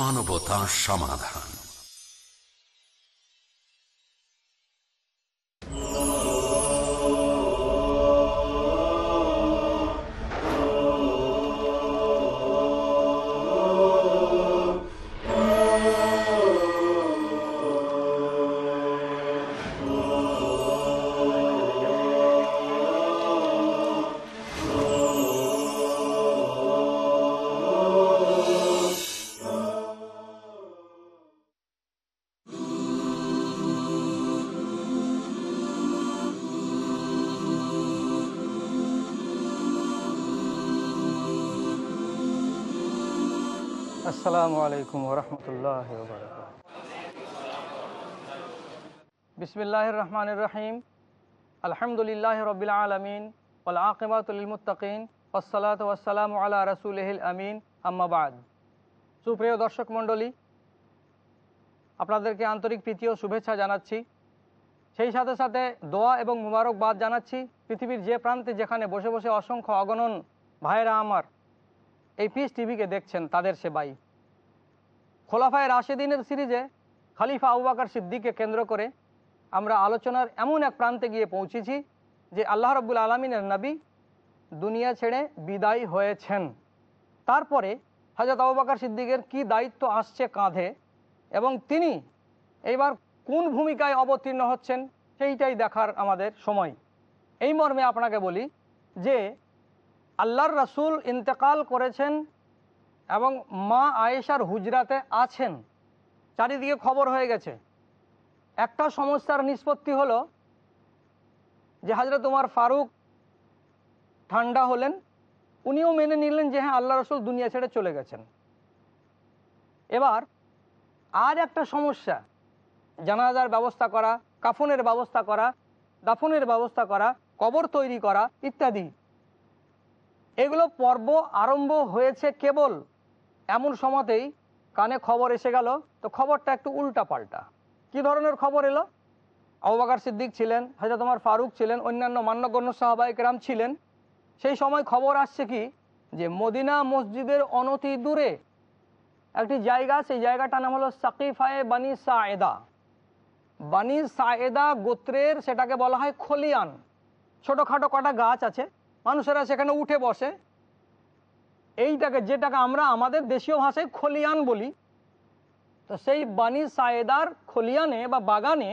মানবতা সমাধান। আসসালামু আলাইকুম রহমতুল্লাহ বিসমিল্লাহ রহমান রহিম। আলহামদুলিল্লাহ রবিল আলমিন ওল আকিমাতুলমুত্তাকিন ওসলাত ওয়াসালাম আলা আমিন। আম্মাবাদ সুপ্রিয় দর্শক মণ্ডলী, আপনাদেরকে আন্তরিক প্রীতি ও শুভেচ্ছা জানাচ্ছি। সেই সাথে সাথে দোয়া এবং মুবারকবাদ জানাচ্ছি পৃথিবীর যে প্রান্তে যেখানে বসে বসে অসংখ্য অগণন ভাইরা আমার, এই পিস টিভিকে দেখছেন তাদের সেবাই। খোলাফায় রাশেদিনের সিরিজে খালিফা আউবাকার সিদ্দিককে কেন্দ্র করে আমরা আলোচনার এমন এক প্রান্তে গিয়ে পৌঁছেছি যে আল্লাহ রব্বুল আলমিনের নবী দুনিয়া ছেড়ে বিদায় হয়েছেন। তারপরে হজরত আউবাকার সিদ্দিকের কি দায়িত্ব আসছে কাঁধে এবং তিনি এইবার কোন ভূমিকায় অবতীর্ণ হচ্ছেন সেইটাই দেখার আমাদের সময়। এই মর্মে আপনাকে বলি যে আল্লাহর রাসুল ইন্তেকাল করেছেন এবং মা আয়েশার হুজরাতে আছেন। চারিদিকে খবর হয়ে গেছে। একটা সমস্যার নিষ্পত্তি হলো যে হাজরত তোমার ফারুক ঠান্ডা হলেন। উনিও মেনে নিলেন যে হ্যাঁ আল্লাহ রসুল দুনিয়া ছেড়ে চলে গেছেন। এবার আর একটা সমস্যা, জানাজার ব্যবস্থা করা, কাফনের ব্যবস্থা করা, দাফনের ব্যবস্থা করা, কবর তৈরি করা ইত্যাদি। এগুলো পর্ব আরম্ভ হয়েছে কেবল এমন সময়তেই কানে খবর এসে গেল, তো খবরটা একটু উল্টা পাল্টা কি ধরনের খবর এলো? আবাকার সিদ্দিক ছিলেন হয়তো তোমার ফারুক ছিলেন, অন্যান্য মান্যগণ্য সাহবাইকরাম ছিলেন। সেই সময় খবর আসছে কি? যে মদিনা মসজিদের অনতি দূরে একটি জায়গা, সেই জায়গাটার নাম হলো সাকিফায়ে বানি সায়েদা। বানি সায়েদা গোত্রের সেটাকে বলা হয় খলিয়ান। ছোটোখাটো কটা গাছ আছে, মানুষেরা সেখানে উঠে বসে এইটাকে যেটাকে আমরা আমাদের দেশীয় ভাষায় খলিয়ান বলি, তো সেই বানি সায়েদার খলিয়ানে বা বাগানে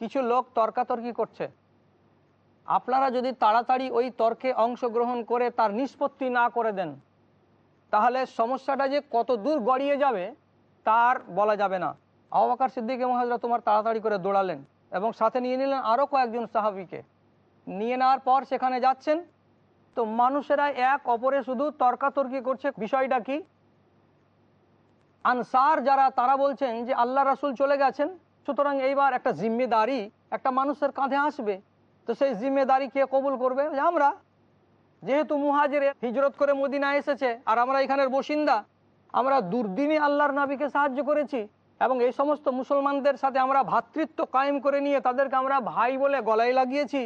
কিছু লোক তর্কাতর্কি করছে। আপনারা যদি তাড়াতাড়ি ওই তর্কে অংশগ্রহণ করে তার নিষ্পত্তি না করে দেন, তাহলে সমস্যাটা যে কত দূর গড়িয়ে যাবে তার বলা যাবে না। আবাকার সিদ্দিক এবং হাজরা তোমার তাড়াতাড়ি করে দৌড়ালেন এবং সাথে নিয়ে নিলেন আরও কয়েকজন সাহাবিকে। নিয়ে নেওয়ার পর সেখানে যাচ্ছেন তো মানুষেরা এক অপরে শুধু তর্কাতর্কি করছে। বিষয়টা কি? আনসার যারা, তারা বলছেন যে আল্লাহ রাসুল চলে গেছেন, সুতরাং এইবার একটা জিম্মেদারি একটা মানুষের কাঁধে আসবে। তো সেই জিম্মেদারি কে কবুল করবে? আমরা। যেহেতু মুহাজিরে হিজরত করে মদিনা এসেছে, আর আমরা এখানের বসিন্দা, আমরা দুর্দিনে আল্লাহর নাবিকে সাহায্য করেছি, এবং এই সমস্ত মুসলমানদের সাথে আমরা ভ্রাতৃত্ব কায়েম করে নিয়ে তাদেরকে আমরা ভাই বলে গলায় লাগিয়েছি।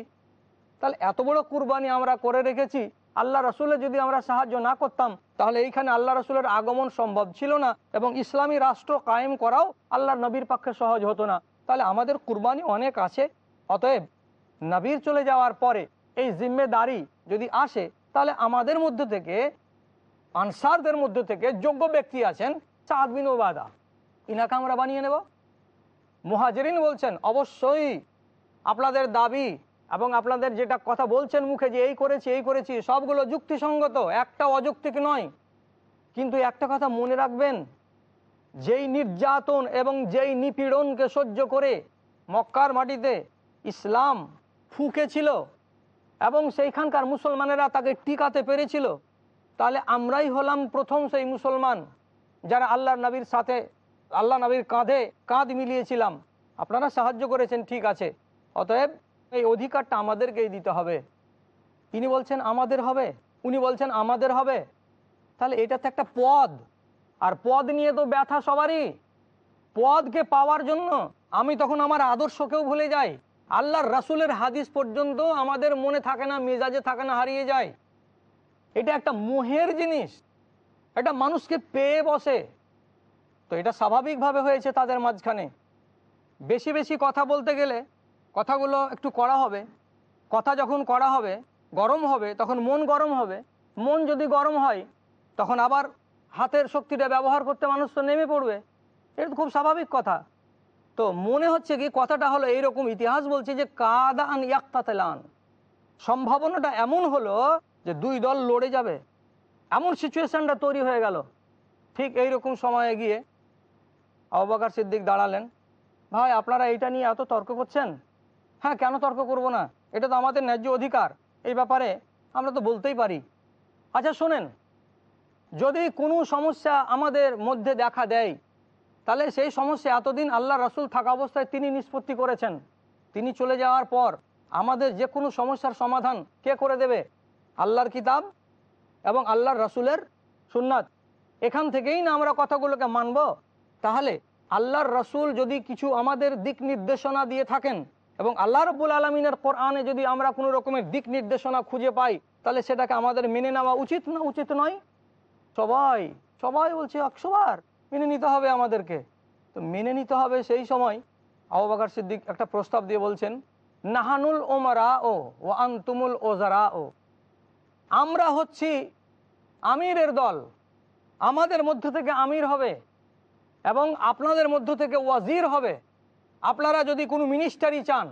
তাহলে এত বড় কুরবানি আমরা করে রেখেছি? আল্লাহ রসুলের যদি আমরা সাহায্য না করতাম, তাহলে এইখানে আল্লাহ রসুলের আগমন সম্ভব ছিল না এবং ইসলামী রাষ্ট্র কায়েম করাও আল্লাহ নবীর পক্ষে সহজ হতো না। তাহলে আমাদের কুরবানি অনেক আছে। অতএব নবীর চলে যাওয়ার পরে এই জিম্মেদারি যদি আসে, তাহলে আমাদের মধ্যে থেকে, আনসারদের মধ্যে থেকে যোগ্য ব্যক্তি আছেন চাঁদ বিন ওবাদা ইনাকে আমরা বানিয়ে নেব। মুহাজরিন বলছেন, অবশ্যই আপনাদের দাবি এবং আপনাদের যেটা কথা বলছেন মুখে যে এই করেছি এই করেছি, সবগুলো যুক্তিসঙ্গত, একটা অযৌক্তিক নয়। কিন্তু একটা কথা মনে রাখবেন, যেই নির্যাতন এবং যেই নিপীড়নকে সহ্য করে মক্কার মাটিতে ইসলাম ফুঁকেছিল এবং সেইখানকার মুসলমানেরা তাকে টিকাতে পেরেছিল, তাহলে আমরাই হলাম প্রথম সেই মুসলমান যারা আল্লাহ নবীর সাথে, আল্লাহ নবীর কাঁধে কাঁধ মিলিয়েছিলাম। আপনারা সাহায্য করেছেন, ঠিক আছে। অতএব এই অধিকারটা আমাদেরকেই দিতে হবে। তিনি বলছেন, আমাদের হবে। উনি বলছেন, আমাদের হবে। তাহলে এটা তো একটা পদ। আর পদ নিয়ে তো ব্যথা সবারই। পদকে পাওয়ার জন্য আমি তখন আমার আদর্শকেও ভুলে যাই। আল্লাহর রাসুলের হাদিস পর্যন্ত আমাদের মনে থাকে না, মেজাজে থাকে না, হারিয়ে যায়। এটা একটা মোহের জিনিস। এটা মানুষকে পেয়ে বসে। তো এটা স্বাভাবিকভাবে হয়েছে তাদের মাঝখানে। বেশি বেশি কথা বলতে গেলে কথাগুলো একটু করা হবে। কথা যখন করা হবে, গরম হবে, তখন মন গরম হবে। মন যদি গরম হয়, তখন আবার হাতের শক্তিটা ব্যবহার করতে মানুষ তো নেমে পড়বে। এটা তো খুব স্বাভাবিক কথা। তো মনে হচ্ছে কি, কথাটা হলো এইরকম ইতিহাস বলছে যে কাদান ইয়াক্তাতেলান সম্ভাবনাটা এমন হলো যে, দুই দল লড়ে যাবে। এমন সিচুয়েশানটা তৈরি হয়ে গেল। ঠিক এইরকম সময়ে গিয়ে আবাকার সিদ্দিক দাঁড়ালেন। ভাই, আপনারা এইটা নিয়ে এত তর্ক করছেন? হ্যাঁ কেন তর্ক করব না? এটা তো আমাদের ন্যায্য অধিকার। এই ব্যাপারে আমরা তো বলতেই পারি। আচ্ছা শোনেন, যদি কোনো সমস্যা আমাদের মধ্যে দেখা দেয়, তাহলে সেই সমস্যা এতদিন আল্লাহ রসুল থাকা অবস্থায় তিনি নিষ্পত্তি করেছেন। তিনি চলে যাওয়ার পর আমাদের যে কোনো সমস্যার সমাধান কে করে দেবে? আল্লাহর কিতাব এবং আল্লাহর রসুলের সুন্নাত। এখান থেকেই না আমরা কথাগুলোকে মানব? তাহলে আল্লাহর রসুল যদি কিছু আমাদের দিক নির্দেশনা দিয়ে থাকেন এবং আল্লাহ রব্বুল আলমিনের কোরআনে যদি আমরা কোনো রকমের দিক নির্দেশনা খুঁজে পাই, তাহলে সেটাকে আমাদের মেনে নেওয়া উচিত না উচিত নয়? সবাই সবাই বলছে একশোবার মেনে নিতে হবে আমাদেরকে। তো মেনে নিতে হবে সেই সময় আবাকার সিদ্দিক একটা প্রস্তাব দিয়ে বলছেন, নাহানুল ওমারা ও ও আন্তুমুল ওজারা ও আমরা হচ্ছি আমিরের দল। আমাদের মধ্য থেকে আমির হবে এবং আপনাদের মধ্য থেকে ওয়াজির হবে। আপনারা যদি কোনো মিনিস্টারি চান,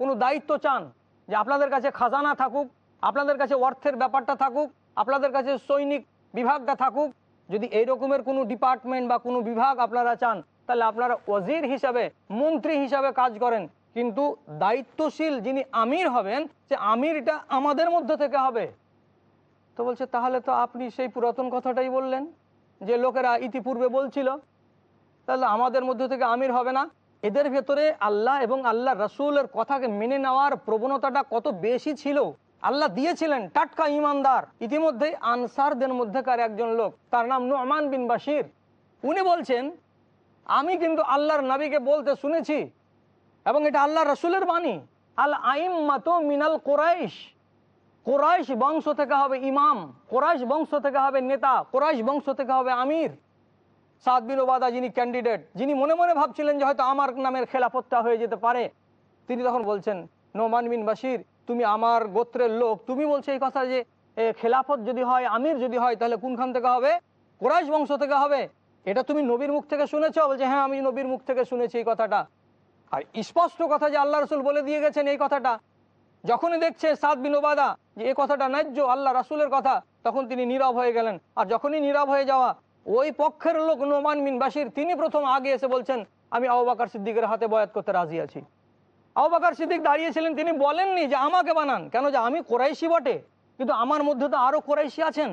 কোনো দায়িত্ব চান যে আপনাদের কাছে খাজানা থাকুক, আপনাদের কাছে অর্থের ব্যাপারটা থাকুক, আপনাদের কাছে সৈনিক বিভাগটা থাকুক, যদি এই রকমের কোনো ডিপার্টমেন্ট বা কোনো বিভাগ আপনারা চান, তাহলে আপনারা ওয়াজির হিসাবে, মন্ত্রী হিসাবে কাজ করেন। কিন্তু দায়িত্বশীল যিনি আমির হবেন, সে আমিরটা আমাদের মধ্য থেকে হবে। তো বলছে, তাহলে তো আপনি সেই পুরাতন কথাটাই বললেন যে লোকেরা ইতিপূর্বে বলছিল। তাহলে আমাদের মধ্য থেকে আমির হবে না। এদের ভেতরে আল্লাহ এবং আল্লাহ রসুলের কথাকে মেনে নেওয়ার প্রবণতাটা কত বেশি ছিল? আল্লাহ দিয়েছিলেন টাটকা ইমানদার। ইতিমধ্যেই আনসারদের মধ্যেকার একজন লোক, তার নাম নোমান বিন বাসির উনি বলছেন, আমি কিন্তু আল্লাহর নবীকে বলতে শুনেছি এবং এটা আল্লাহ রসুলের বাণী। আল আইম মাতো মিনাল কোরাইশ। কোরাইশ বংশ থেকে হবে ইমাম, কোরাইশ বংশ থেকে হবে নেতা, কোরাইশ বংশ থেকে হবে আমির। সাদ বিন ওবাদা যিনি ক্যান্ডিডেট যিনি মনে মনে ভাবছিলেন যে হয়তো আমার নামের খেলাফতটা হয়ে যেতে পারে, তিনি তখন বলছেন নোমান বিন বাসির তুমি আমার গোত্রের লোক, তুমি বলছো এই কথা যে খেলাফত যদি হয়, আমির যদি হয়, তাহলে কোনখান থেকে হবে? কোরাইশ বংশ থেকে হবে? এটা তুমি নবীর মুখ থেকে শুনেছো? বলছে হ্যাঁ আমি নবীর মুখ থেকে শুনেছি এই কথাটা। আর স্পষ্ট কথা যে আল্লাহ রসুল বলে দিয়ে গেছেন এই কথাটা। যখনই দেখছে সাদ বিন ওবাদা যে এই কথাটা ন্যায্য, আল্লাহ রাসুলের কথা, তখন তিনি নীরব হয়ে গেলেন। আর যখনই নীরব হয়ে যাওয়া ওই পক্ষের লোক নোমান বিন বাসির তিনি প্রথম আগে এসে বলছেন, আমি আবাকার সিদ্দিকের হাতে বয়াত করতে রাজি আছি। আবাকার সিদ্দিক দাঁড়িয়েছিলেন, তিনি বলেননি যে আমাকে বানান। কেন যে আমি কোরাইশি বটে, কিন্তু আমার মধ্যে তো আরও কোরাইশি আছেন।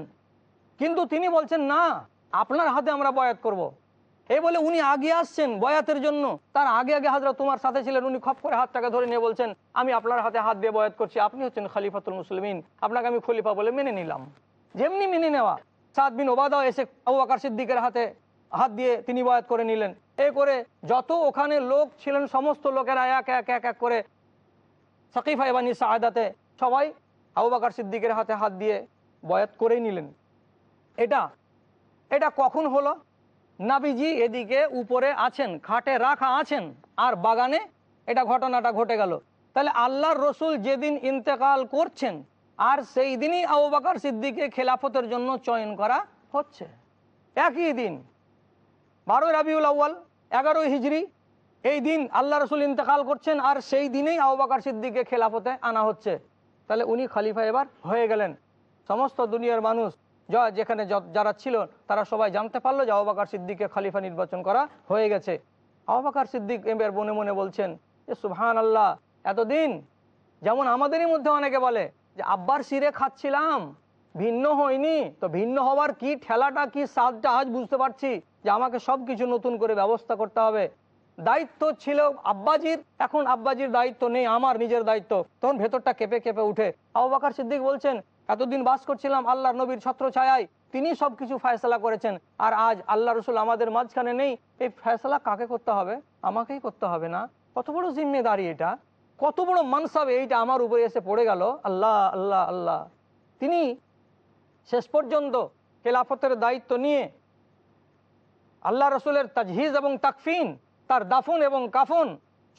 কিন্তু তিনি বলছেন, না, আপনার হাতে আমরা বয়াত করব। এই বলে উনি আগে আসছেন বয়াতের জন্য। তার আগে আগে হাজরা তোমার সাথে ছিলেন, উনি খপ করে হাতটাকে ধরে নিয়ে বলছেন, আমি আপনার হাতে হাত দিয়ে বয়াত করছি, আপনি হচ্ছেন খলিফাতুল মুসলিমিন, আপনাকে আমি খলিফা বলে মেনে নিলাম। যেমনি মেনে নেওয়া। সাদ বিন ওবাদাও এসে আবু আকার সিদ্দিকের হাতে হাত দিয়ে তিনি বয়াত করে নিলেন। এ করে যত ওখানে লোক ছিলেন, সমস্ত লোকেরা এক এক এক এক করে সাকিফা এবানি সাহাদাতে সবাই আবু বাকার সিদ্দিকের হাতে হাত দিয়ে বয়াত করেই নিলেন। এটা এটা কখন হলো? নাবিজি এদিকে উপরে আছেন, খাটে রাখা আছেন, আর বাগানে এটা ঘটনাটা ঘটে গেল। তাহলে আল্লাহর রসুল যেদিন ইন্তেকাল করছেন আর সেই দিনই আবু বাকার সিদ্দিকে খেলাফতের জন্য চয়ন করা হচ্ছে। একই দিন, বারোই রাবিউল আউ্য়াল, এগারোই হিজড়ি এই দিন আল্লাহ রসুল ইন্তেকাল করছেন আর সেই দিনেই আবু সিদ্দিকে খেলাফতে আনা হচ্ছে। তাহলে উনি খালিফা এবার হয়ে গেলেন। সমস্ত দুনিয়ার মানুষ, যা যেখানে যারা ছিল, তারা সবাই জানতে পারল যে আবু বাকার সিদ্দিককে খালিফা নির্বাচন করা হয়ে গেছে। আবু সিদ্দিক এবার মনে মনে বলছেন যে সুবহান আল্লাহ এতদিন, যেমন আমাদেরই মধ্যে অনেকে বলে যে আব্বার সিরে খাচ্ছিলাম, ভিন্ন হয়নি, তো ভিন্ন হওয়ার কি ঠেলাটা, কি স্বাদটা আজ বুঝতে পারছি যে আমাকে সব কিছু নতুন করে ব্যবস্থা করতে হবে। দায়িত্ব ছিল আব্বাজির, এখন আব্বাজির দায়িত্ব নেই, আমার নিজের দায়িত্ব। তখন ভেতরটা কেঁপে কেঁপে উঠে। আবু বাকার সিদ্দিক বলছেন, এতদিন বাস করছিলাম আল্লাহ নবীর ছত্র ছায়ায়, তিনি সব কিছু ফয়সলা করেছেন। আর আজ আল্লাহ রসুল আমাদের মাঝখানে নেই, এই ফয়সলা কাকে করতে হবে? আমাকেই করতে হবে না? কত বড় জিম্মেদারি এটা? কত বড় মানসাবে এইটা আমার উপরে এসে পড়ে গেল। আল্লাহ আল্লাহ আল্লাহ। তিনি শেষ পর্যন্ত খেলাফতের দায়িত্ব নিয়ে আল্লাহ রসুলের তাজহিজ এবং তাকফিন, তার দাফন এবং কাফন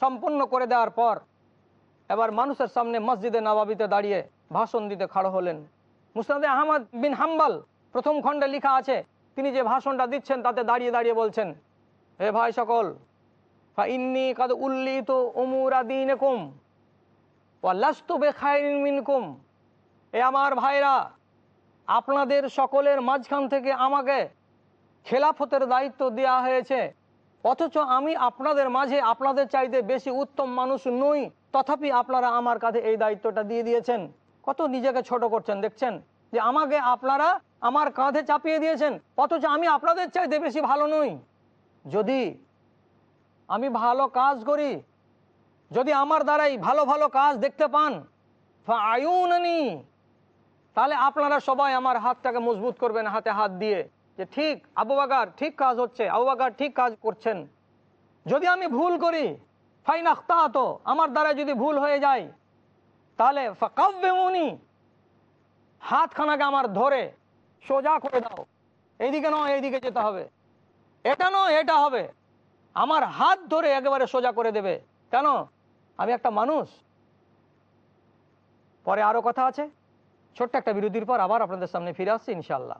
সম্পূর্ণ করে দেওয়ার পর এবার মানুষের সামনে মসজিদে নবাবিতে দাঁড়িয়ে ভাষণ দিতে খাড়ো হলেন। মুস্তাদে আহমদ বিন হাম্বাল প্রথম খণ্ডে লেখা আছে, তিনি যে ভাষণটা দিচ্ছেন তাতে দাঁড়িয়ে দাঁড়িয়ে বলছেন, হে ভাই সকল উমুরা দিন কুম মিনকুম এ আমার ভাইরা, আপনাদের সকলের মাঝখান থেকে আমাকে খেলাফতের দায়িত্ব দেওয়া হয়েছে। অথচ আমি আপনাদের মাঝে আপনাদের চাইতে বেশি উত্তম মানুষ নই, তথাপি আপনারা আমার কাছে এই দায়িত্বটা দিয়ে দিয়েছেন। কত নিজেকে ছোট করছেন, দেখছেন? যে আমাকে আপনারা আমার কাঁধে চাপিয়ে দিয়েছেন, অথচ আমি আপনাদের চাইতে বেশি ভালো নই। যদি আমি ভালো কাজ করি। যদি আমার দ্বারাই ভালো ভালো কাজ দেখতে পান আয়ুনি তাহলে আপনারা সবাই আমার হাতটাকে মজবুত করবেন হাতে হাত দিয়ে যে ঠিক, আবু বাগার ঠিক কাজ হচ্ছে, আবু বাগার ঠিক কাজ করছেন। যদি আমি ভুল করি ফাইন আখতাহত আমার দ্বারা যদি ভুল হয়ে যায়, তাহলে ফাকাউনি হাতখানাকে আমার ধরে সোজা করে দাও। এইদিকে নয়, এইদিকে যেতে হবে। এটা নয়, এটা হবে। আমার হাত ধরে একেবারে সোজা করে দেবে। কেন? আমি একটা মানুষ। পরে আরও কথা আছে। ছোট্ট একটা বিরতির পর আবার আপনাদের সামনে ফিরে আসছি ইনশাল্লাহ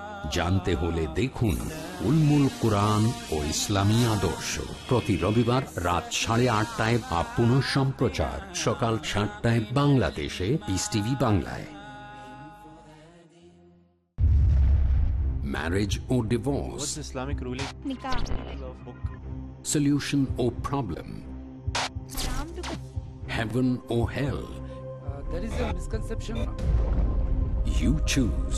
জানতে হলে দেখুন উলমুল কোরআন ও ইসলামী আদর্শ প্রতি রবিবার রাত সাড়ে আটটায় বা পুনঃ সম্প্রচার সকাল সাতটায় বাংলাদেশে পিস টিভি বাংলায় marriage O divorce What's the Islamic ruling nikah of book? solution or problem heaven or hell there is a misconception You choose.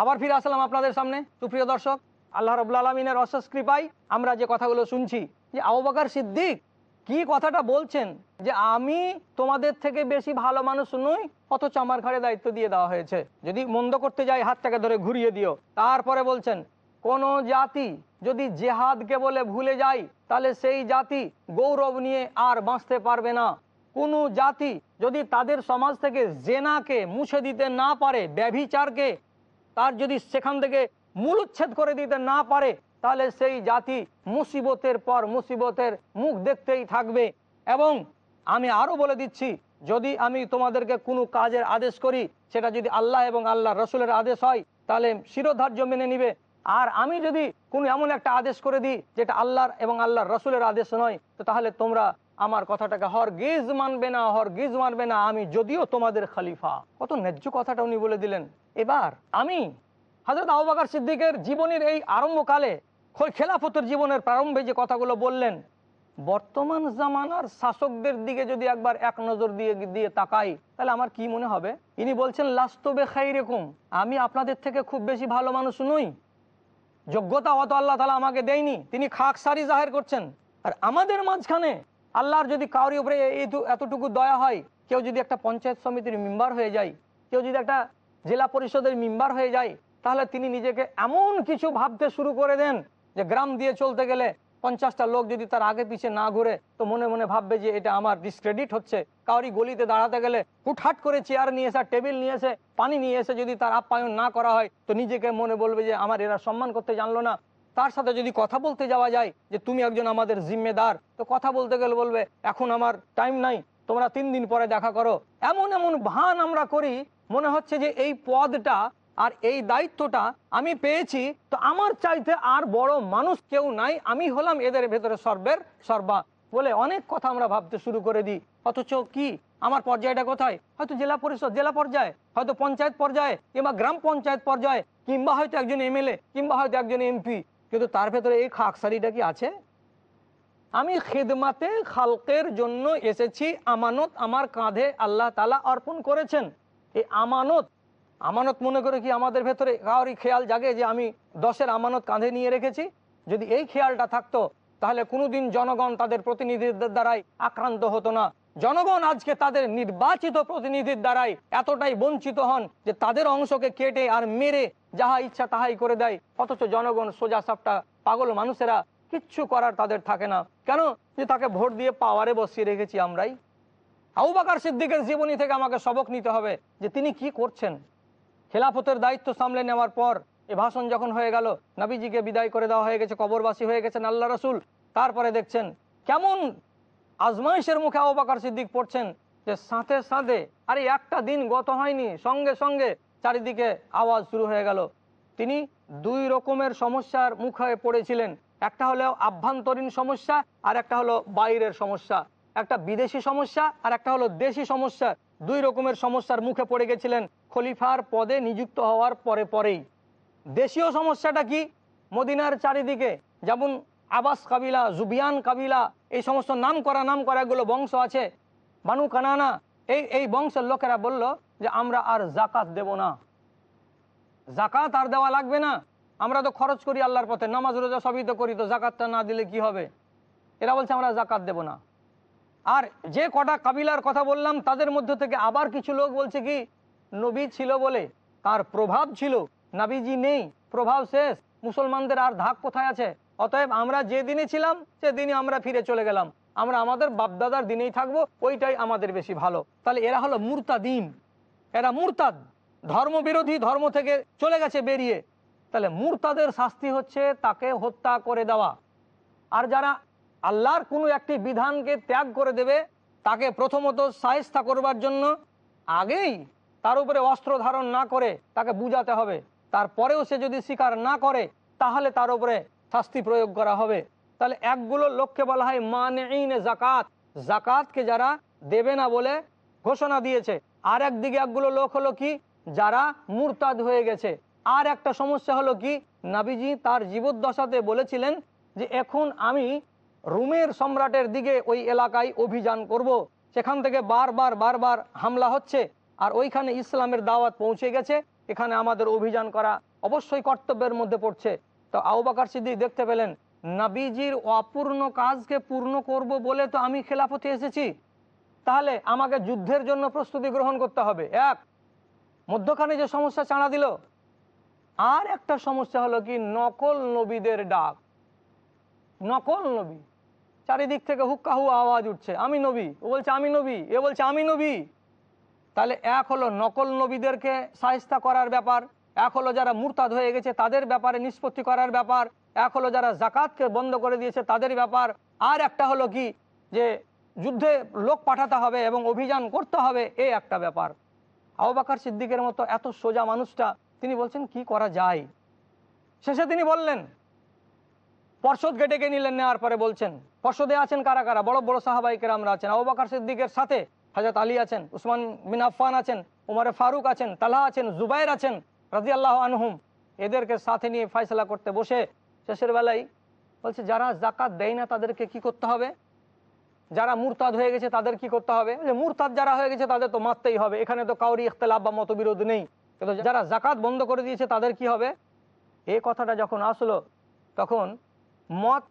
আবার ফিরে আসলাম আপনাদের সামনে। সুপ্রিয় দর্শক, আল্লাহ রবুল্লা আলমিনের অশেষ কৃপায় আমরা যে কথাগুলো শুনছি, যে আবুবাকার সিদ্দিক কি কথাটা বলছেন? যে আমি তোমাদের থেকে বেশি ভালো মানুষ নই, অথচ আমার ঘরে দায়িত্ব দিয়ে দেওয়া হয়েছে। যদি মন্দ করতে যাই, হাতটাকে ধরে ঘুরিয়ে দিও। তারপরে বলছেন, কোন জাতি যদি জেহাদকে বলে ভুলে যায়, তাহলে সেই জাতি গৌরব নিয়ে আর বাঁচতে পারবে না। কোনো জাতি যদি তাদের সমাজ থেকে জেনাকে মুছে দিতে না পারে, ব্যভিচারকে তার যদি সেখান থেকে মূল উচ্ছেদ করে দিতে না পারে, তাহলে সেই জাতি মুসিবতের পর মুসিবতের মুখ দেখতেই থাকবে। এবং আমি আরও বলে দিচ্ছি, যদি আমি তোমাদেরকে কোনো কাজের আদেশ করি, সেটা যদি আল্লাহ এবং আল্লাহ রসুলের আদেশ হয়, তাহলে শিরোধার্য মেনে নিবে। আর আমি যদি কোনো এমন একটা আদেশ করে দিই, যেটা আল্লাহর এবং আল্লাহর রসুলের আদেশ নয়, তো তাহলে তোমরা আমার কথাটাকে হর গিজ মানবে না হর গিজ মানবে না, আমি যদিও তোমাদের খালিফা। কত ন্যায্য কথাটা উনি বলে দিলেন। এবার আমি হজরত আবুবাকার সিদ্দিকের জীবনের এই আরম্ভকালে খেলাফতের জীবনের প্রারম্ভে যে কথাগুলো বললেন, বর্তমান জামানার শাসকদের দিকে যদি একবার এক নজর দিয়ে দিয়ে তাকাই, তাহলে আমার কি মনে হবে? ইনি বলছেন, লাস্তবে খাই রকম আমি আপনাদের থেকে খুব বেশি ভালো মানুষ নই। যোগ্যতা অত আল্লাহ তালা আমাকে দেয়নি, তিনি খাক সারি জাহের করছেন। আর আমাদের মাঝখানে আল্লাহর যদি কাউরি উপরে এতটুকু দয়া হয়, কেউ যদি একটা পঞ্চায়েত সমিতির মেম্বার হয়ে যায়, কেউ যদি একটা জেলা পরিষদের মেম্বার হয়ে যায়, তাহলে তিনি নিজেকে এমন কিছু ভাবতে শুরু করে দেন যে গ্রাম দিয়ে চলতে গেলে পঞ্চাশটা লোক যদি তার আগে পিছে না ঘুরে, তো মনে মনে ভাববে যে এটা আমার ডিসক্রেডিট হচ্ছে। কাউরি গলিতে দাঁড়াতে গেলে হুটহাট করে চেয়ার নিয়ে এসে টেবিল নিয়ে এসে, পানি নিয়ে এসে যদি তার আপ্যায়ন না করা হয়, তো নিজেকে মনে বলবে যে আমার এরা সম্মান করতে জানলো না। তার সাথে যদি কথা বলতে যাওয়া যায় যে তুমি একজন আমাদের জিম্মেদার, তো কথা বলতে গেলে বলবে, এখন আমার টাইম নাই, তোমরা তিন দিন পরে দেখা করো। এমন এমন ভান আমরা করি, মনে হচ্ছে যে এই পদটা আর এই দায়িত্বটা আমি পেয়েছি, তো আমার চাইতে আর বড় মানুষ কেউ নাই, আমি হলাম এদের ভেতরে সর্বের সর্বা বলে অনেক কথা আমরা ভাবতে শুরু করে দিই। অথচ কি? আমার পর্যায়টা কোথায়? হয়তো জেলা পরিষদ, জেলা পর্যায়ে, হয়তো পঞ্চায়েত পর্যায়ে, কিংবা গ্রাম পঞ্চায়েত পর্যায়ে, কিংবা হয়তো একজন এমএলএ, কিংবা হয়তো একজন এমপি। কিন্তু তার ভেতরে এই খাকসারিটা কি আছে? আমি খেদমাতে খালকের জন্য এসেছি, আমানত আমার কাঁধে আল্লাহ তালা অর্পণ করেছেন। এই আমানত আমানত মনে করে কি আমাদের ভেতরে কারোরই খেয়াল জাগে যে আমি দশের আমানত কাঁধে নিয়ে রেখেছি? যদি এই খেয়ালটা থাকতো, তাহলে কোনোদিন জনগণ তাদের প্রতিনিধিদের দ্বারাই আক্রান্ত হতো না। জনগণ আজকে তাদের নির্বাচিত প্রতিনিধির দ্বারাই এতটাই বঞ্চিত হন যে তাদের অংশকে কেটে আর মেরে যাহা ইচ্ছা তাহাই করে দেয়। অথচ জনগণ সোজা সাপটা পাগল মানুষেরা কিচ্ছু করার তাদের থাকে না। কেন? যে তাকে ভোট দিয়ে পাওয়ারে বসিয়ে রেখেছি আমরাই। আউবাকার সিদ্দিকের জীবনী থেকে আমাকে সবক নিতে হবে যে তিনি কি করছেন। খেলাফতের দায়িত্ব সামলে নেওয়ার পর এ ভাষণ যখন হয়ে গেল, নবীজিকে বিদায় করে দেওয়া হয়ে গেছে, কবরবাসী হয়ে গেছেন আল্লাহ রসুল। তারপরে দেখছেন কেমন আজমাইশের মুখে আবাকার সিদ্দিক পড়ছেন যে সাথে সাথে, আরে একটা দিন গত হয়নি, সঙ্গে সঙ্গে চারিদিকে আওয়াজ শুরু হয়ে গেল। তিনি দুই রকমের সমস্যার মুখে পড়েছিলেন। একটা হলো আভ্যন্তরীণ সমস্যা আর একটা হলো বাইরের সমস্যা। একটা বিদেশি সমস্যা আর একটা হলো দেশি সমস্যা। দুই রকমের সমস্যার মুখে পড়ে গেছিলেন। খলিফার পদে নিযুক্ত হওয়ার পরে পরেই। দেশীয় সমস্যাটা কি? মদিনার চারিদিকে, যেমন আবাস কাবিলা, জুবিয়ান কাবিলা এই সমস্ত নাম করা নাম করা এগুলো বংশ আছে। বানু কানানা, এই এই বংশের লোকেরা বলল যে, আমরা আর জাকাত দেব না। জাকাত আর দেওয়া লাগবে না। আমরা তো খরচ করি আল্লাহর পথে, নামাজ, রোজা সবই তো করি, তো জাকাতটা না দিলে কি হবে? এরা বলছে, আমরা জাকাত দেব না। আর যে কটা কাবিলার কথা বললাম, তাদের মধ্য থেকে আবার কিছু লোক বলছে কি, নবী ছিল বলে, তার প্রভাব ছিল, নাবিজি নেই, প্রভাব শেষ, মুসলমানদের আর ধাক কোথায় আছে? অতএব আমরা যে দিনে ছিলাম, সেদিনই আমরা ফিরে চলে গেলাম। আমরা আমাদের বাপদাদার দিনেই থাকব, ওইটাই আমাদের বেশি ভালো। তাহলে এরা হলো মুরতাদিন। এরা মুরতাদ। ধর্মবিরোধী ধর্ম থেকে চলে গেছে, বেরিয়ে। তাহলে মুরতাদের শাস্তি হচ্ছে তাকে হত্যা করে দেওয়া। আর যারা আল্লাহর কোনো একটি বিধানকে ত্যাগ করে দেবে, তাকে প্রথমত সাহেস্তা করবার জন্য আগেই তার উপরে অস্ত্র ধারণ না করে তাকে বুঝাতে হবে। তারপরেও সে যদি স্বীকার না করে, তাহলে তার উপরে শাস্তি প্রয়োগ করা হবে। তাহলে একগুলো লোককে বলা হয় মানে জাকাত জাকাতকে যারা দেবে না বলে ঘোষণা দিয়েছে। আর একদিকে একগুলো লোক হলো কি? যারা মুরতাদ হয়ে গেছে। আর একটা সমস্যা হলো কি? নাবিজি তার জীবদ্দশাতে বলেছিলেন যে, এখন আমি রুমের সম্রাটের দিকে ওই এলাকায় অভিযান করব। সেখান থেকে বারবার বারবার হামলা হচ্ছে। আর ওইখানে ইসলামের দাওয়াত পৌঁছে গেছে। এখানে আমাদের অভিযান করা অবশ্যই কর্তব্যের মধ্যে পড়ছে। তো আউবাকার সিদ্দিক দেখতে পেলেন, নাবিজির অপূর্ণ কাজকে পূর্ণ করব বলে তো আমি খেলাফতে এসেছি। তাহলে আমাকে যুদ্ধের জন্য প্রস্তুতি গ্রহণ করতে হবে। এক, মধ্যখানে যে সমস্যা চাঁড়া দিল। আর একটা সমস্যা হলো কি, নকল নবীদের ডাক। নকল নবী। চারিদিক থেকে হুক্কাহু আওয়াজ উঠছে, আমি নবী। ও বলছে, আমি নবী। এ বলছে, আমি নবী। তাহলে এক হলো নকল নবীদেরকে সাহিস্তা করার ব্যাপার এক হলো যারা মুরতাদ হয়ে গেছে, তাদের ব্যাপারে নিষ্পত্তি করার ব্যাপার। এক হলো যারা জাকাতকে বন্ধ করে দিয়েছে, তাদের ব্যাপার। আর একটা হলো কি, যে যুদ্ধে লোক পাঠাতে হবে এবং অভিযান করতে হবে এই একটা ব্যাপার। আউবাকার সিদ্দিকের মতো এত সোজা মানুষটা, তিনি বলছেন, কি করা যায়? শেষে তিনি বললেন পর্ষদকে ডেকে নিলেন, নেওয়ার পরে বলছেন, পর্ষদে আছেন কারা কারা? বড় বড় সাহাবাই কেরামরা আছেন। আবুবাকার সিদ্দিকের সাথে হজরত আলী আছেন, উসমান বিন আফফান আছেন, উমারে ফারুক আছেন তালা আছেন, জুবাইর আছেন রাজি আল্লাহ আনহুম, এদেরকে সাথে নিয়ে ফয়সলা করতে বসে শেষের বেলায় বলছে, যারা জাকাত দেয় না তাদেরকে কি করতে হবে? যারা মুরতাদ হয়ে গেছে তাদের কি করতে হবে? যে মুরতাদ যারা হয়ে গেছে তাদের তো মারতেই হবে। এখানে তো কাউরি ইখতলাফ বা মতবিরোধ নেই। কিন্তু যারা জাকাত বন্ধ করে দিয়েছে তাদের কি হবে? এই কথাটা যখন আসলো, তখন মত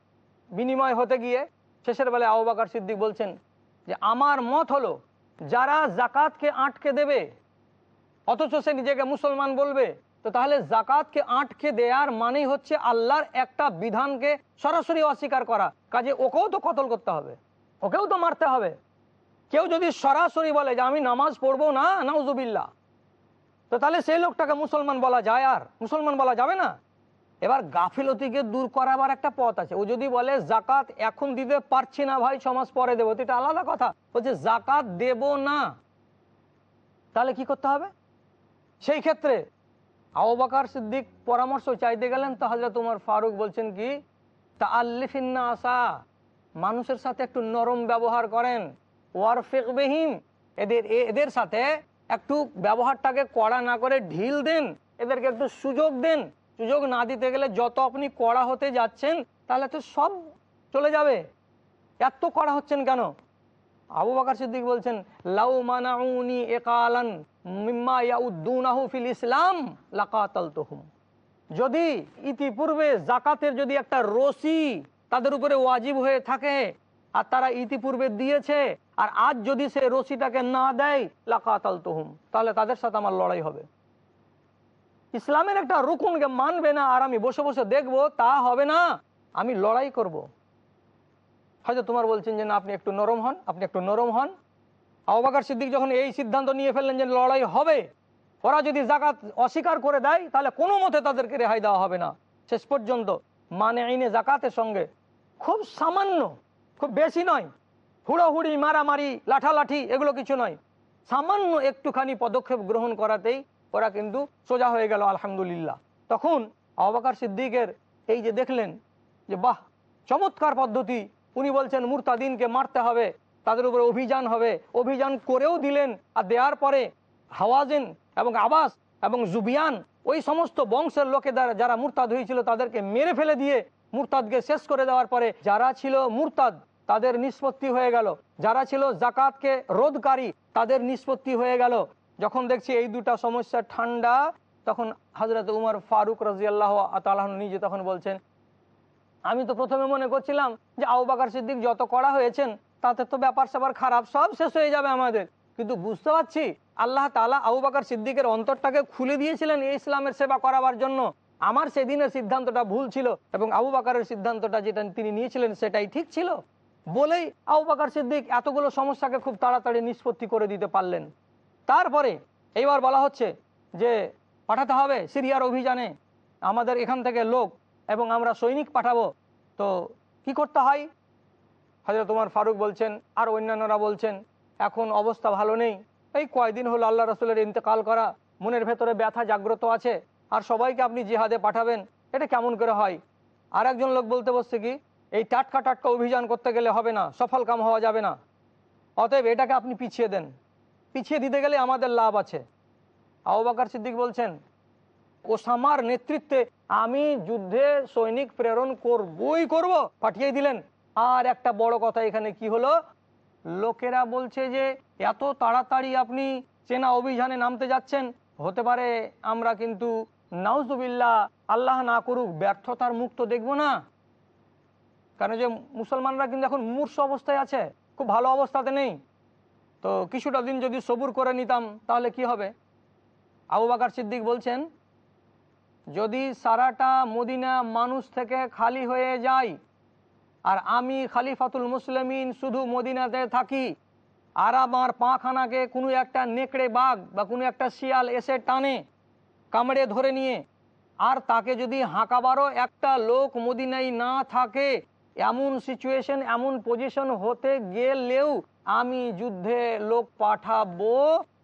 বিনিময় হতে গিয়ে শেষের বেলায় আউবাকার সিদ্দিক বলছেন যে, আমার মত হলো, যারা জাকাতকে আটকে দেবে অথচ সে নিজেকে মুসলমান বলবে? তো তাহলে জাকাতকে আটকে দেয়ার মানেই হচ্ছে আল্লাহর একটা বিধানকে সরাসরি অস্বীকার করা। কাজে ওকেও তো কতল করতে হবে। ওকেও তো মারতে হবে। কেউ যদি সরাসরি বলে যে আমি নামাজ পড়ব না নাউজুবিল্লা তো তাহলে সেই লোকটাকে মুসলমান বলা যায় আর? মুসলমান বলা যাবে না? এবার গাফিলতিকে দূর করাবার একটা পথ আছে। ও যদি বলে, জাকাত এখন দিতে পারছি না ভাই সমাজ পরে দেবো। তো এটা আলাদা কথা। বলছে, জাকাত দেব না। তাহলে কি করতে হবে? সেই ক্ষেত্রে আবাকার সিদ্দিক পরামর্শ চাইতে গেলেন তো হাজরা তোমার ফারুক বলছেন কি তা আল্লিফিন্না আসা মানুষের সাথে একটু নরম ব্যবহার করেন। ওয়ার ফেকবেহিম এদের এদের সাথে একটু ব্যবহারটাকে কড়া না করে ঢিল দেন, এদেরকে একটু সুযোগ দেন। সুযোগ না দিতে গেলে যত আপনি কড়া হতে যাচ্ছেন, তাহলে তো সব চলে যাবে। এত কড়া হচ্ছেন কেন? আবু বাকার সিদ্দিক বলছেন, লাউ মানাউনি একালান মিম্মা ফিল ইসলাম লাকাতালতুহুম। যদি ইতিপূর্বে জাকাতের যদি একটা রশি তাদের উপরে ওয়াজিব হয়ে থাকে, আর তারা ইতিপূর্বে দিয়েছে, আর আজ যদি সে রশিটাকে না দেয়, লাকাতালতুহুম, তাহলে তাদের সাথে আমার লড়াই হবে। ইসলামের একটা রুকুনকে মানবে না, আর আমি বসে বসে দেখব, তা হবে না। আমি লড়াই করব। হয়তো তোমার বলছেন যে না, আপনি একটু নরম হন, আপনি একটু নরম হন। আবাকার সিদ্দিক যখন এই সিদ্ধান্ত নিয়ে ফেললেন যে লড়াই হবে, ওরা যদি জাকাত অস্বীকার করে দেয়, তাহলে কোনো মতে তাদেরকে রেহাই দেওয়া হবে না। শেষ পর্যন্ত মানে আইনে জাকাতের সঙ্গে খুব সামান্য, খুব বেশি নয়, হুড়োহুড়ি, মারামারি, লাঠালাঠি এগুলো কিছু নয়, সামান্য একটুখানি পদক্ষেপ গ্রহণ করাতেই ওরা কিন্তু সোজা হয়ে গেল, আলহামদুলিল্লাহ। তখন আবাকার সিদ্দিকের এই যে দেখলেন যে, বাহ, চমৎকার পদ্ধতি, উনি বলছেন মুরতাদিনকে মারতে হবে তাদের উপরে অভিযান হবে। অভিযান করেও দিলেন আর দেওয়ার পরে হাওয়াজেন এবং আবাস এবং জুবিয়ান, ওই সমস্ত বংশের লোকেদের যারা মুরতাদ হয়েছিল তাদেরকে মেরে ফেলে দিয়ে মুরতাদকে শেষ করে দেওয়ার পরে যারা ছিল মুরতাদ, তাদের নিষ্পত্তি হয়ে গেল। যারা ছিল জাকাতকে রোধকারী, তাদের নিষ্পত্তি হয়ে গেল। যখন দেখছি এই দুটা সমস্যা ঠান্ডা, তখন হজরত উমর ফারুক রাজিয়াল্লাহ তালাহ নিজে তখন বলছেন, আমি তো প্রথমে মনে করছিলাম যে আউবাকার সিদ্দিক যত করা হয়েছেন তাতে তো ব্যাপার স্যাপার খারাপ, সব শেষ হয়ে যাবে আমাদের। কিন্তু বুঝতে পারছি, আল্লাহ তালা আউবাকার সিদ্দিকের অন্তরটাকে খুলে দিয়েছিলেন এই ইসলামের সেবা করাবার জন্য। আমার সেদিনের সিদ্ধান্তটা ভুল ছিল এবং আবু বাকারের সিদ্ধান্তটা যেটা তিনি নিয়েছিলেন সেটাই ঠিক ছিল। বলেই আবু বাকার সিদ্দিক এতগুলো সমস্যাকে খুব তাড়াতাড়ি নিষ্পত্তি করে দিতে পারলেন। তারপরে এইবার বলা হচ্ছে যে পাঠাতে হবে সিরিয়ার অভিযানে, আমাদের এখান থেকে লোক এবং আমরা সৈনিক পাঠাবো। তো কি করতে হয়? হয়তো তোমার ফারুক বলছেন, আর অন্যান্যরা বলছেন, এখন অবস্থা ভালো নেই। এই কয়দিন হলো আল্লাহ রসুলের ইন্তেকাল করা, মনের ভেতরে ব্যথা জাগ্রত আছে, আর সবাইকে আপনি জিহাদে পাঠাবেন, এটা কেমন করে হয়? আর একজন লোক বলতে বসছে কি, এই টাটকা টাটকা অভিযান করতে গেলে হবে না, সফল কাম হওয়া যাবে না। অতএব এটাকে আপনি পিছিয়ে দেন। পিছিয়ে দিতে গেলে আমাদের লাভ আছে। আবু বাকার সিদ্দিক বলছেন, ওসামার নেতৃত্বে আমি যুদ্ধে সৈনিক প্রেরণ করবই করব, পাঠিয়ে দিলেন। আর একটা বড় কথা এখানে কি হলো? লোকেরা বলছে যে, এত তাড়াতাড়ি আপনি চেনা অভিযানে নামতে যাচ্ছেন। হতে পারে আমরা কিন্তু নাউজুবিল্লাহ, আল্লাহ না করুক, ব্যর্থতার মুখ তো দেখব না। কারণ যে মুসলমানরা কিন্তু এখন মূর্ষ অবস্থায় আছে, খুব ভালো অবস্থাতে নেই। তো কিছুটা দিন যদি সবুর করে নিতাম, তাহলে কি হবে? আবু বাকার সিদ্দিক বলছেন, যদি সারাটা মদিনা মানুষ থেকে খালি হয়ে যায় আর আমি খালিফাতুল মুসলিমিন শুধু মদিনাতে থাকি। আর আমার পাখানাকে কোনো একটা নেকড়ে বাঘ বা কোনো একটা শিয়াল এসে টানে, কামড়ে ধরে নিয়ে। আর তাকে যদি হাঁকাবারও একটা লোক মদিনায় না থাকে, এমন সিচুয়েশন এমন পজিশন হতে গেলেও আমি যুদ্ধে লোক পাঠাবো,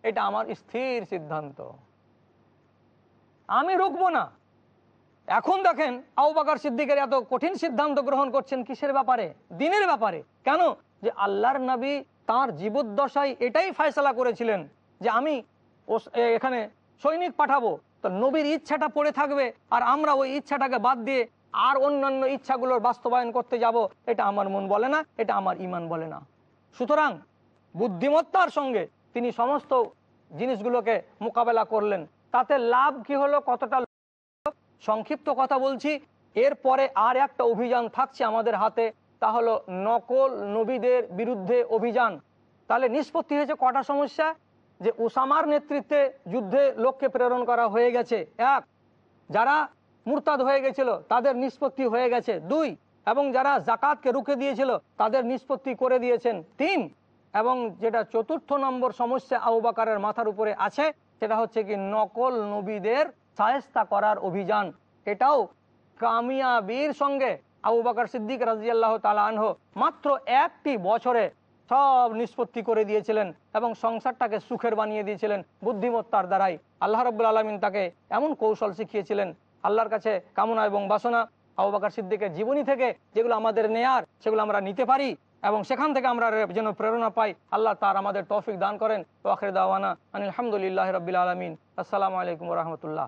এটা আমার স্থির সিদ্ধান্ত। আমি রুকবো না। এখন দেখেন আউবাকার সিদ্দিকের এত কঠিন সিদ্ধান্ত গ্রহণ করছেন কিসের ব্যাপারে? দিনের ব্যাপারে। কেন? যে আল্লাহর নবী তার জীবদ্দশায় এটাই ফয়সলা করেছিলেন যে আমি এখানে সৈনিক পাঠাবো। তো নবীর ইচ্ছাটা পড়ে থাকবে আর আমরা ওই ইচ্ছাটাকে বাদ দিয়ে আর অন্যান্য ইচ্ছাগুলোর বাস্তবায়ন করতে যাব। এটা আমার মন বলে না, এটা আমার ইমান বলে না। সুতরাং বুদ্ধিমত্তার সঙ্গে তিনি সমস্ত জিনিসগুলোকে মোকাবেলা করলেন। তাতে লাভ কি হলো, কতটা সংক্ষিপ্ত কথা বলছি। এরপরে আর একটা অভিযান থাকছে আমাদের হাতে, তা হলো নকল নবীদের বিরুদ্ধে অভিযান। তাহলে নিষ্পত্তি হয়েছে কটা সমস্যা? যে ওসামার নেতৃত্বে যুদ্ধে লোককে প্রেরণ করা হয়ে গেছে, এক। যারা মুরতাদ হয়ে গেছিল, তাদের নিষ্পত্তি হয়ে গেছে, দুই। এবং যারা জাকাতকে রুখে দিয়েছিল, তাদের নিষ্পত্তি করে দিয়েছেন, তিন। এবং যেটা চতুর্থ নম্বর সমস্যা আউবাকারের মাথার উপরে আছে, সেটা হচ্ছে কি নকল নবীদের সায়স্তা করার অভিযান। এটাও কামিয়াবির সঙ্গে আবু বাকর সিদ্দিক রাজিয়াল্লাহ তালা আনহ মাত্র একটি বছরে সব নিষ্পত্তি করে দিয়েছিলেন এবং সংসারটাকে সুখের বানিয়ে দিয়েছিলেন বুদ্ধিমত্তার দ্বারাই। আল্লাহ রব্বুল আলমিন তাকে এমন কৌশল শিখিয়েছিলেন, আল্লাহর কাছে কামনা এবং বাসনা, আবু বাকর সিদ্দিকের জীবনী থেকে যেগুলো আমাদের নেয়ার সেগুলো আমরা নিতে পারি এবং সেখান থেকে আমরা যেন প্রেরণা পাই, আল্লাহ তার আমাদের তৌফিক দান করেন। তো আখরে দাওয়ানা আলহামদুলিল্লাহ রবিল আলমিন। আসসালামু আলাইকুম রহমতুল্লাহ।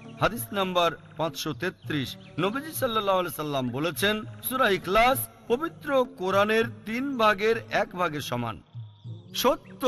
হাদিস নাম্বার পাঁচশো তেত্রিশ। নবীজি সাল্লাহ সাল্লাম বলেছেন, সুরা ইখলাস পবিত্র কোরআনের তিন ভাগের এক ভাগের সমান। সত্য